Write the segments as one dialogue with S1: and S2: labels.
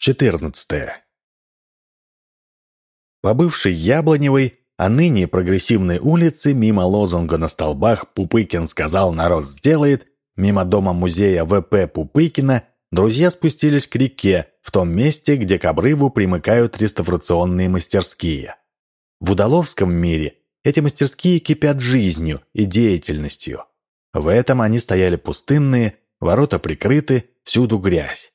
S1: 14. По бывшей Яблоневой, а ныне прогрессивной улице, мимо лозунга на столбах «Пупыкин сказал, народ сделает», мимо дома музея ВП Пупыкина, друзья спустились к реке, в том месте, где к обрыву примыкают реставрационные мастерские. В удаловском мире эти мастерские кипят жизнью и деятельностью. В этом они стояли пустынные, ворота прикрыты, всюду грязь.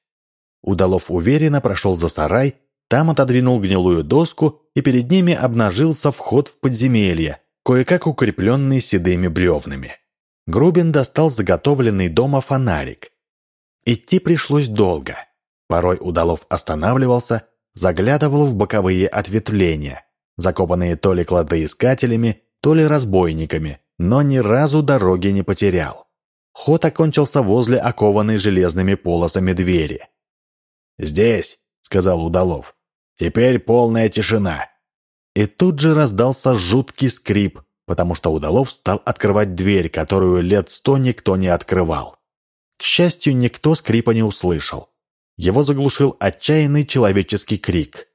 S1: Удалов уверенно прошел за сарай, там отодвинул гнилую доску, и перед ними обнажился вход в подземелье, кое-как укрепленный седыми бревнами. Грубин достал заготовленный дома фонарик. Идти пришлось долго. Порой Удалов останавливался, заглядывал в боковые ответвления, закопанные то ли кладоискателями, то ли разбойниками, но ни разу дороги не потерял. Ход окончился возле окованной железными полосами двери.
S2: «Здесь», — сказал Удалов. «Теперь полная тишина».
S1: И тут же раздался жуткий скрип, потому что Удалов стал открывать дверь, которую лет сто никто не открывал. К счастью, никто скрипа не услышал. Его заглушил отчаянный человеческий крик.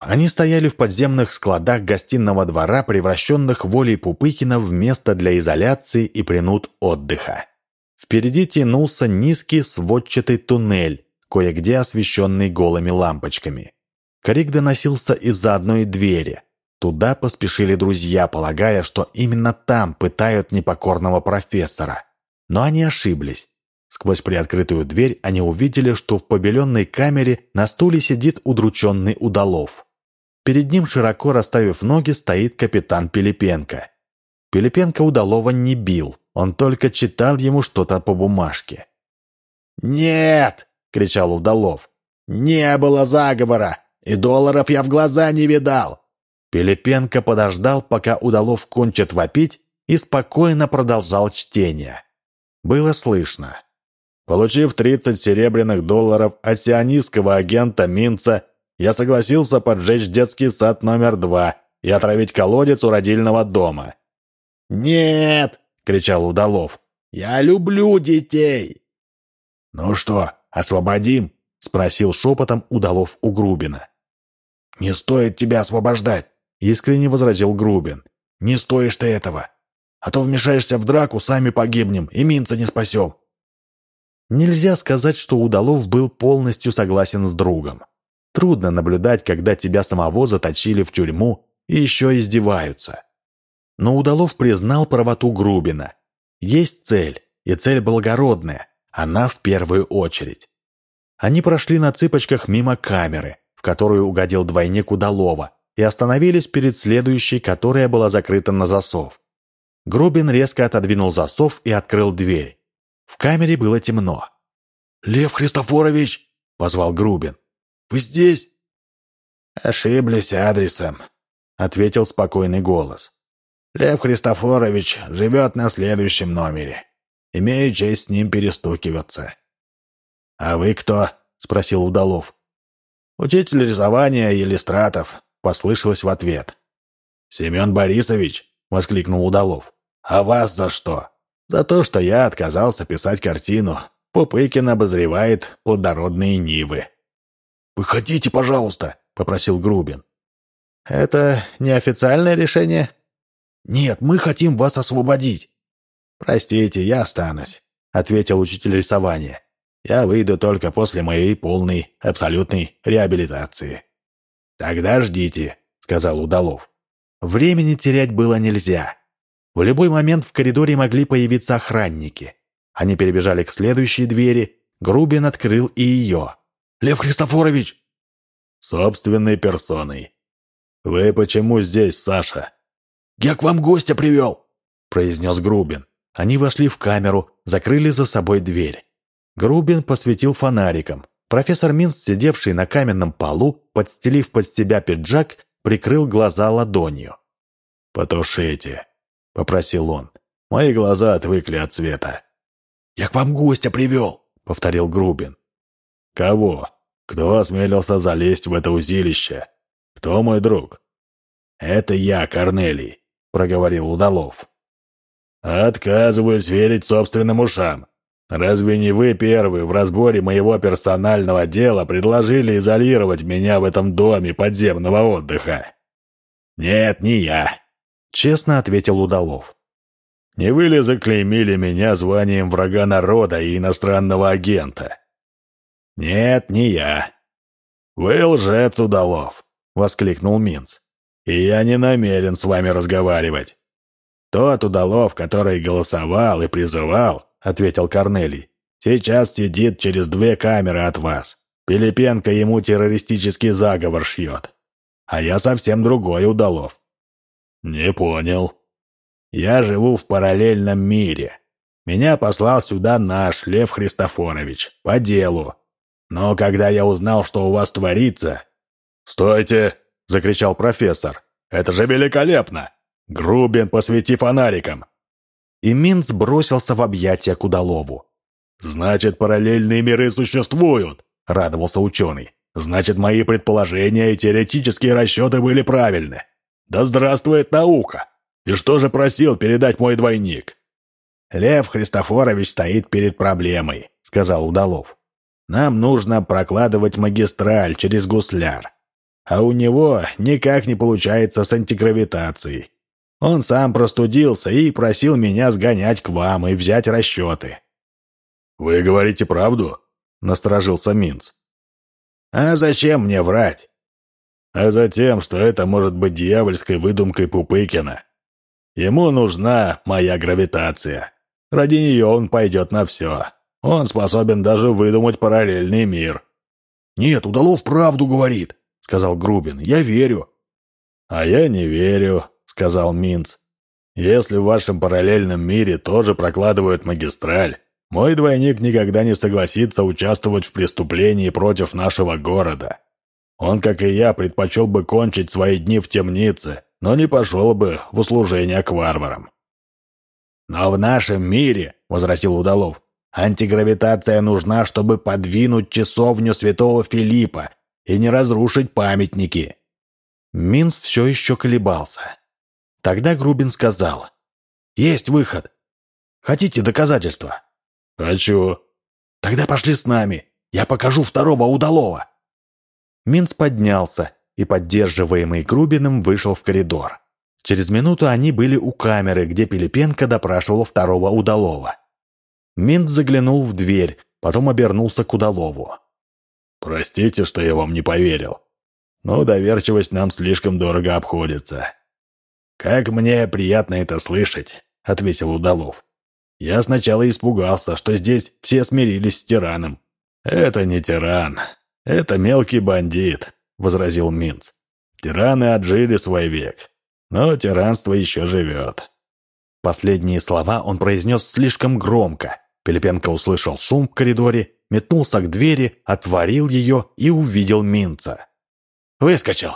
S1: Они стояли в подземных складах гостиного двора, превращенных волей Пупыкина в место для изоляции и принуд отдыха. Впереди тянулся низкий сводчатый туннель, кое-где освещенный голыми лампочками. Крик доносился из-за одной двери. Туда поспешили друзья, полагая, что именно там пытают непокорного профессора. Но они ошиблись. Сквозь приоткрытую дверь они увидели, что в побеленной камере на стуле сидит удрученный удалов. Перед ним, широко расставив ноги, стоит капитан Пилипенко. Пилипенко удалова не бил, он только читал ему что-то по бумажке.
S2: «Нет!» — кричал Удалов. «Не было заговора, и долларов я в глаза не видал!»
S1: Пилипенко подождал, пока Удалов кончит вопить, и спокойно продолжал чтение. Было слышно. Получив 30 серебряных долларов от сионистского агента Минца, я согласился поджечь детский сад номер два и отравить колодец у родильного дома.
S2: «Нет!» — кричал Удалов. «Я люблю детей!»
S1: «Ну что, освободим?» — спросил шепотом Удалов у Грубина.
S2: «Не стоит тебя освобождать!» — искренне возразил Грубин. «Не стоишь ты этого! А то вмешаешься в драку, сами погибнем, и Минца не спасем!»
S1: Нельзя сказать, что Удалов был полностью согласен с другом. Трудно наблюдать, когда тебя самого заточили в тюрьму и еще издеваются. Но Удалов признал правоту Грубина. Есть цель, и цель благородная, она в первую очередь. Они прошли на цыпочках мимо камеры, в которую угодил двойник Удалова, и остановились перед следующей, которая была закрыта на засов. Грубин резко отодвинул засов и открыл дверь. В камере было темно.
S2: «Лев Христофорович!» — позвал Грубин. «Вы здесь?»
S3: «Ошиблись адресом», — ответил спокойный голос. «Лев Христофорович живет на следующем номере. Имею честь с ним перестукиваться». «А вы кто?» — спросил Удалов. «Учитель рисования Елистратов», — послышалось в ответ. «Семен Борисович», — воскликнул Удалов. «А вас за что?» «За то, что я отказался писать картину. Пупыкин обозревает плодородные нивы».
S2: «Выходите, пожалуйста», — попросил Грубин.
S3: «Это неофициальное решение?»
S2: «Нет, мы хотим вас освободить».
S3: «Простите, я останусь», — ответил учитель рисования. «Я выйду только после моей полной, абсолютной реабилитации». «Тогда ждите», — сказал Удалов.
S1: Времени терять было нельзя. В любой момент в коридоре могли появиться охранники. Они перебежали к следующей двери, Грубин открыл и ее.
S2: «Лев Христофорович!»
S3: «Собственной персоной. Вы почему здесь, Саша?»
S2: «Я к вам гостя привел!»
S1: — произнес Грубин. Они вошли в камеру, закрыли за собой дверь. Грубин посветил фонариком. Профессор Минс, сидевший на каменном полу, подстелив под себя пиджак, прикрыл глаза ладонью.
S3: «Потушите», — попросил он. «Мои глаза отвыкли от света».
S2: «Я к вам гостя привел», — повторил Грубин.
S3: «Кого? Кто осмелился залезть в это узилище? Кто мой друг?» «Это я, Корнелий», — проговорил Удалов. «Отказываюсь верить собственным ушам», — Разве не вы первые в разборе моего персонального дела предложили изолировать меня в этом доме подземного отдыха? Нет, не я, честно ответил Удалов. Не вы ли заклеймили меня званием врага народа и иностранного агента? Нет, не я. Вы лжец, Удалов, воскликнул Минц. И я не намерен с вами разговаривать. Тот Удалов, который голосовал и призывал, — ответил Корнелий. «Сейчас сидит через две камеры от вас. Пилипенко ему террористический заговор шьет. А я совсем другой удалов». «Не понял». «Я живу в параллельном мире. Меня послал сюда наш Лев Христофорович, по делу. Но когда я узнал, что у вас творится...» «Стойте!» — закричал профессор. «Это же великолепно! Грубин, посвети фонариком! и Минц бросился в объятия к удалову. «Значит, параллельные миры существуют!» — радовался ученый. «Значит, мои предположения и теоретические расчеты были правильны. Да здравствует наука! И что же просил передать мой двойник?» «Лев Христофорович стоит перед проблемой», — сказал Удалов. «Нам нужно прокладывать магистраль через гусляр. А у него никак не получается с антигравитацией. Он сам простудился и просил меня сгонять к вам и взять расчеты». «Вы говорите правду?» — насторожился Минц.
S2: «А зачем мне врать?»
S3: «А за тем, что это может быть дьявольской выдумкой Пупыкина. Ему нужна моя гравитация. Ради нее он пойдет на все. Он способен даже выдумать параллельный мир».
S2: «Нет, Удалов правду говорит», — сказал Грубин. «Я верю».
S3: «А я не верю», сказал Минц. «Если в вашем параллельном мире тоже прокладывают магистраль, мой двойник никогда не согласится участвовать в преступлении против нашего города. Он, как и я, предпочел бы кончить свои дни в темнице, но не пошел бы в услужение к варварам».
S2: «Но в нашем мире, — возразил Удалов, — антигравитация нужна, чтобы подвинуть часовню святого Филиппа и не разрушить памятники». Минц все еще колебался. Тогда Грубин сказал. «Есть выход. Хотите доказательства?»
S3: «Хочу».
S2: «Тогда пошли с нами. Я покажу второго удалого».
S1: Минц поднялся и, поддерживаемый Грубиным, вышел в коридор. Через минуту они были у камеры, где Пилипенко допрашивал второго удалого. Минц заглянул в дверь, потом обернулся к удалову.
S3: «Простите, что я вам не поверил. Но доверчивость нам слишком дорого обходится.
S2: «Как мне приятно это слышать», — ответил Удалов. «Я сначала испугался, что здесь все смирились с тираном».
S3: «Это не тиран. Это мелкий бандит», — возразил Минц. «Тираны отжили свой век, но тиранство еще живет».
S1: Последние слова он произнес слишком громко. Пилипенко услышал шум в коридоре, метнулся к двери, отворил ее и увидел Минца.
S2: «Выскочил!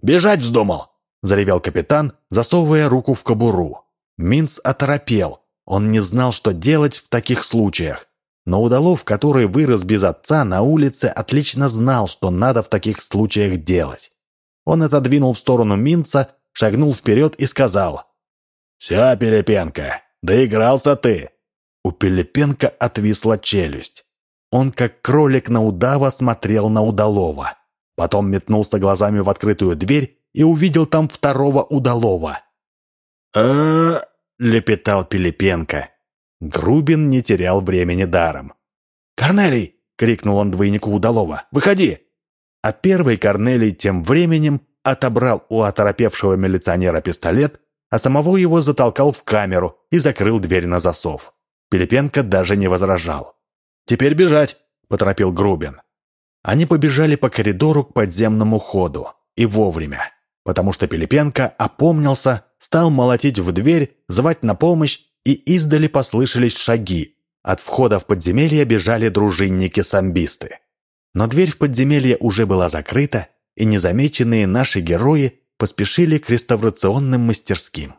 S2: Бежать вздумал!»
S1: Заревел капитан, засовывая руку в кобуру. Минц оторопел. Он не знал, что делать в таких случаях. Но Удалов, который вырос без отца на улице, отлично знал, что надо в таких случаях делать. Он отодвинул в сторону Минца, шагнул вперед и сказал.
S2: «Все, Пилипенко, доигрался ты!»
S1: У Пилипенко отвисла челюсть. Он, как кролик на удава, смотрел на Удалова. Потом метнулся глазами в открытую дверь и увидел там второго удалого.
S2: э
S1: лепетал Пилипенко. Грубин не терял времени даром.
S2: «Корнелий!» — крикнул он двойнику удалова. «Выходи!»
S1: А первый Корнелий тем временем отобрал у оторопевшего милиционера пистолет, а самого его затолкал в камеру и закрыл дверь на засов. Пилипенко даже не возражал.
S2: «Теперь бежать!» — поторопил Грубин.
S1: Они побежали по коридору к подземному ходу. И вовремя потому что Пилипенко опомнился, стал молотить в дверь, звать на помощь, и издали послышались шаги. От входа в подземелье бежали дружинники-самбисты. Но дверь в подземелье уже была закрыта, и незамеченные наши герои поспешили к реставрационным мастерским.